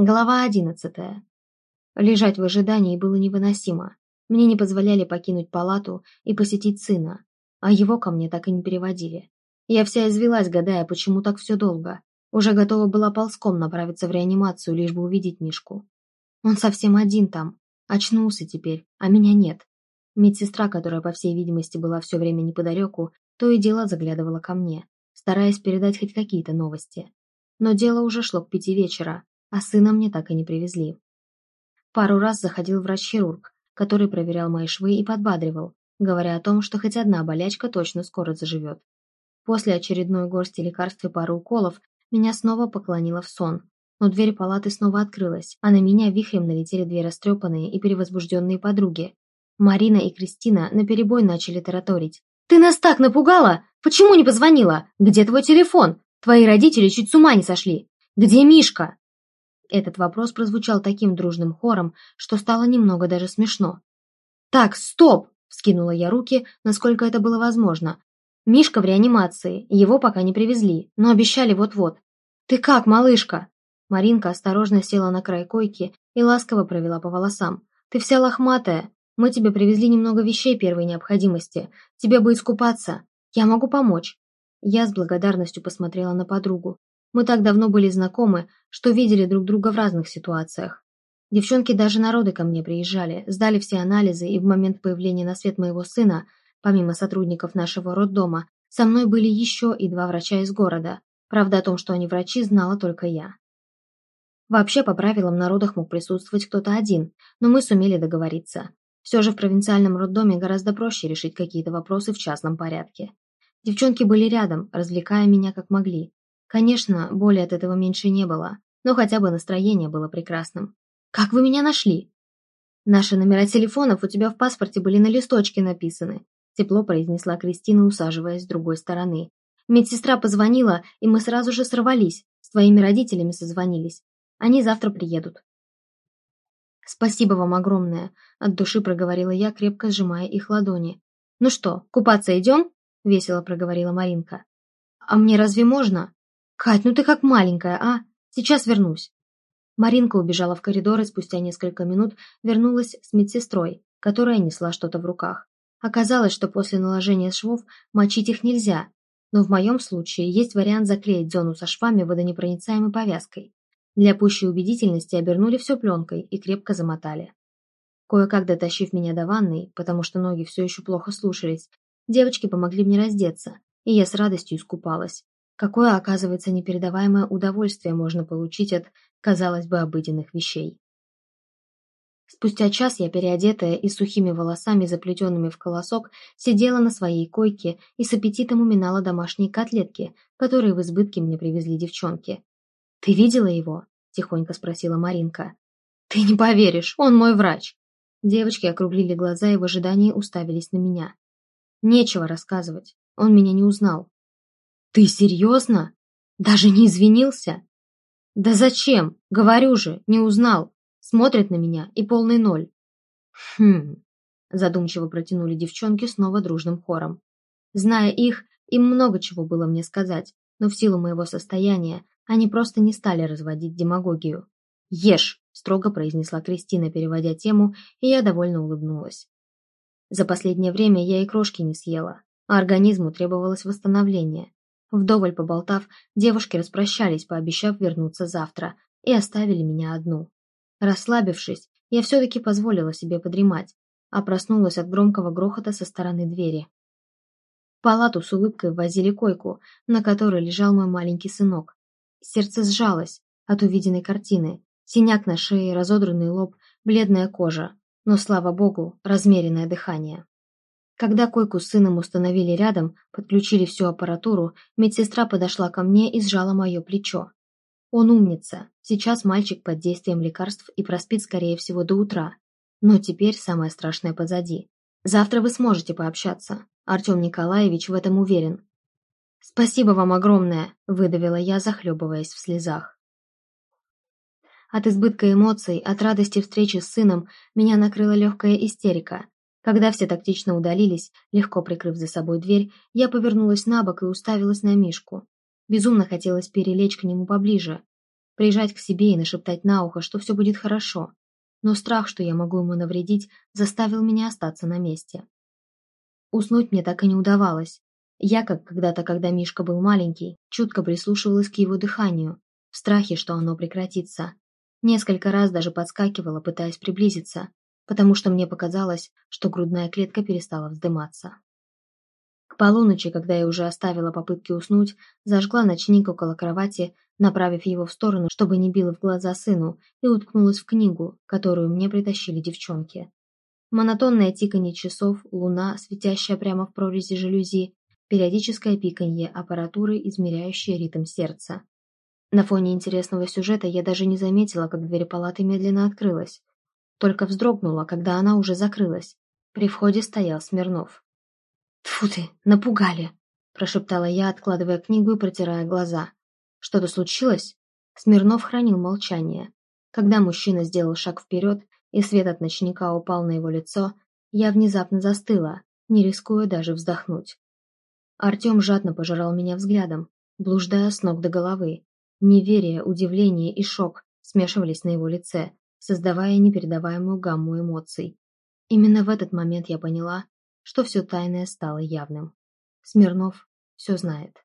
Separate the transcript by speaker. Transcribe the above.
Speaker 1: Глава одиннадцатая. Лежать в ожидании было невыносимо. Мне не позволяли покинуть палату и посетить сына, а его ко мне так и не переводили. Я вся извелась, гадая, почему так все долго. Уже готова была ползком направиться в реанимацию, лишь бы увидеть Мишку. Он совсем один там. Очнулся теперь, а меня нет. Медсестра, которая, по всей видимости, была все время неподалеку, то и дело заглядывала ко мне, стараясь передать хоть какие-то новости. Но дело уже шло к пяти вечера, а сына мне так и не привезли. Пару раз заходил врач-хирург, который проверял мои швы и подбадривал, говоря о том, что хоть одна болячка точно скоро заживет. После очередной горсти лекарств и пары уколов меня снова поклонило в сон, но дверь палаты снова открылась, а на меня вихрем налетели две растрепанные и перевозбужденные подруги. Марина и Кристина наперебой начали тараторить. «Ты нас так напугала! Почему не позвонила? Где твой телефон? Твои родители чуть с ума не сошли! Где Мишка?» Этот вопрос прозвучал таким дружным хором, что стало немного даже смешно. «Так, стоп!» – вскинула я руки, насколько это было возможно. «Мишка в реанимации, его пока не привезли, но обещали вот-вот. Ты как, малышка?» Маринка осторожно села на край койки и ласково провела по волосам. «Ты вся лохматая. Мы тебе привезли немного вещей первой необходимости. Тебе бы искупаться. Я могу помочь». Я с благодарностью посмотрела на подругу. Мы так давно были знакомы, что видели друг друга в разных ситуациях. Девчонки даже народы ко мне приезжали, сдали все анализы, и в момент появления на свет моего сына, помимо сотрудников нашего роддома, со мной были еще и два врача из города. Правда, о том, что они врачи, знала только я. Вообще, по правилам, на родах мог присутствовать кто-то один, но мы сумели договориться. Все же в провинциальном роддоме гораздо проще решить какие-то вопросы в частном порядке. Девчонки были рядом, развлекая меня как могли, Конечно, боли от этого меньше не было, но хотя бы настроение было прекрасным. «Как вы меня нашли?» «Наши номера телефонов у тебя в паспорте были на листочке написаны», тепло произнесла Кристина, усаживаясь с другой стороны. «Медсестра позвонила, и мы сразу же сорвались. С твоими родителями созвонились. Они завтра приедут». «Спасибо вам огромное», — от души проговорила я, крепко сжимая их ладони. «Ну что, купаться идем?» — весело проговорила Маринка. «А мне разве можно?» «Кать, ну ты как маленькая, а? Сейчас вернусь». Маринка убежала в коридор и спустя несколько минут вернулась с медсестрой, которая несла что-то в руках. Оказалось, что после наложения швов мочить их нельзя, но в моем случае есть вариант заклеить зону со швами водонепроницаемой повязкой. Для пущей убедительности обернули все пленкой и крепко замотали. Кое-как дотащив меня до ванной, потому что ноги все еще плохо слушались, девочки помогли мне раздеться, и я с радостью искупалась, Какое, оказывается, непередаваемое удовольствие можно получить от, казалось бы, обыденных вещей. Спустя час я, переодетая и сухими волосами, заплетенными в колосок, сидела на своей койке и с аппетитом уминала домашние котлетки, которые в избытке мне привезли девчонки. «Ты видела его?» – тихонько спросила Маринка. «Ты не поверишь, он мой врач!» Девочки округлили глаза и в ожидании уставились на меня. Нечего рассказывать, он меня не узнал. «Ты серьезно? Даже не извинился?» «Да зачем? Говорю же, не узнал. Смотрит на меня и полный ноль». «Хм...» – задумчиво протянули девчонки снова дружным хором. Зная их, им много чего было мне сказать, но в силу моего состояния они просто не стали разводить демагогию. «Ешь!» – строго произнесла Кристина, переводя тему, и я довольно улыбнулась. За последнее время я и крошки не съела, а организму требовалось восстановление. Вдоволь поболтав, девушки распрощались, пообещав вернуться завтра, и оставили меня одну. Расслабившись, я все-таки позволила себе подремать, а проснулась от громкого грохота со стороны двери. В палату с улыбкой возили койку, на которой лежал мой маленький сынок. Сердце сжалось от увиденной картины. Синяк на шее, разодранный лоб, бледная кожа, но, слава богу, размеренное дыхание. Когда койку с сыном установили рядом, подключили всю аппаратуру, медсестра подошла ко мне и сжала мое плечо. Он умница. Сейчас мальчик под действием лекарств и проспит, скорее всего, до утра. Но теперь самое страшное позади. Завтра вы сможете пообщаться. Артем Николаевич в этом уверен. «Спасибо вам огромное», – выдавила я, захлебываясь в слезах. От избытка эмоций, от радости встречи с сыном, меня накрыла легкая истерика. Когда все тактично удалились, легко прикрыв за собой дверь, я повернулась на бок и уставилась на Мишку. Безумно хотелось перелечь к нему поближе. прижать к себе и нашептать на ухо, что все будет хорошо. Но страх, что я могу ему навредить, заставил меня остаться на месте. Уснуть мне так и не удавалось. Я, как когда-то, когда Мишка был маленький, чутко прислушивалась к его дыханию, в страхе, что оно прекратится. Несколько раз даже подскакивала, пытаясь приблизиться, потому что мне показалось, что грудная клетка перестала вздыматься. К полуночи, когда я уже оставила попытки уснуть, зажгла ночник около кровати, направив его в сторону, чтобы не било в глаза сыну, и уткнулась в книгу, которую мне притащили девчонки. Монотонное тиканье часов, луна, светящая прямо в прорези жалюзи, периодическое пиканье аппаратуры, измеряющее ритм сердца. На фоне интересного сюжета я даже не заметила, как дверь палаты медленно открылась. Только вздрогнула, когда она уже закрылась. При входе стоял Смирнов. «Тьфу ты, напугали!» – прошептала я, откладывая книгу и протирая глаза. «Что-то случилось?» Смирнов хранил молчание. Когда мужчина сделал шаг вперед, и свет от ночника упал на его лицо, я внезапно застыла, не рискуя даже вздохнуть. Артем жадно пожирал меня взглядом, блуждая с ног до головы, Неверие, удивление и шок смешивались на его лице, создавая непередаваемую гамму эмоций. Именно в этот момент я поняла, что все тайное стало явным. Смирнов все знает.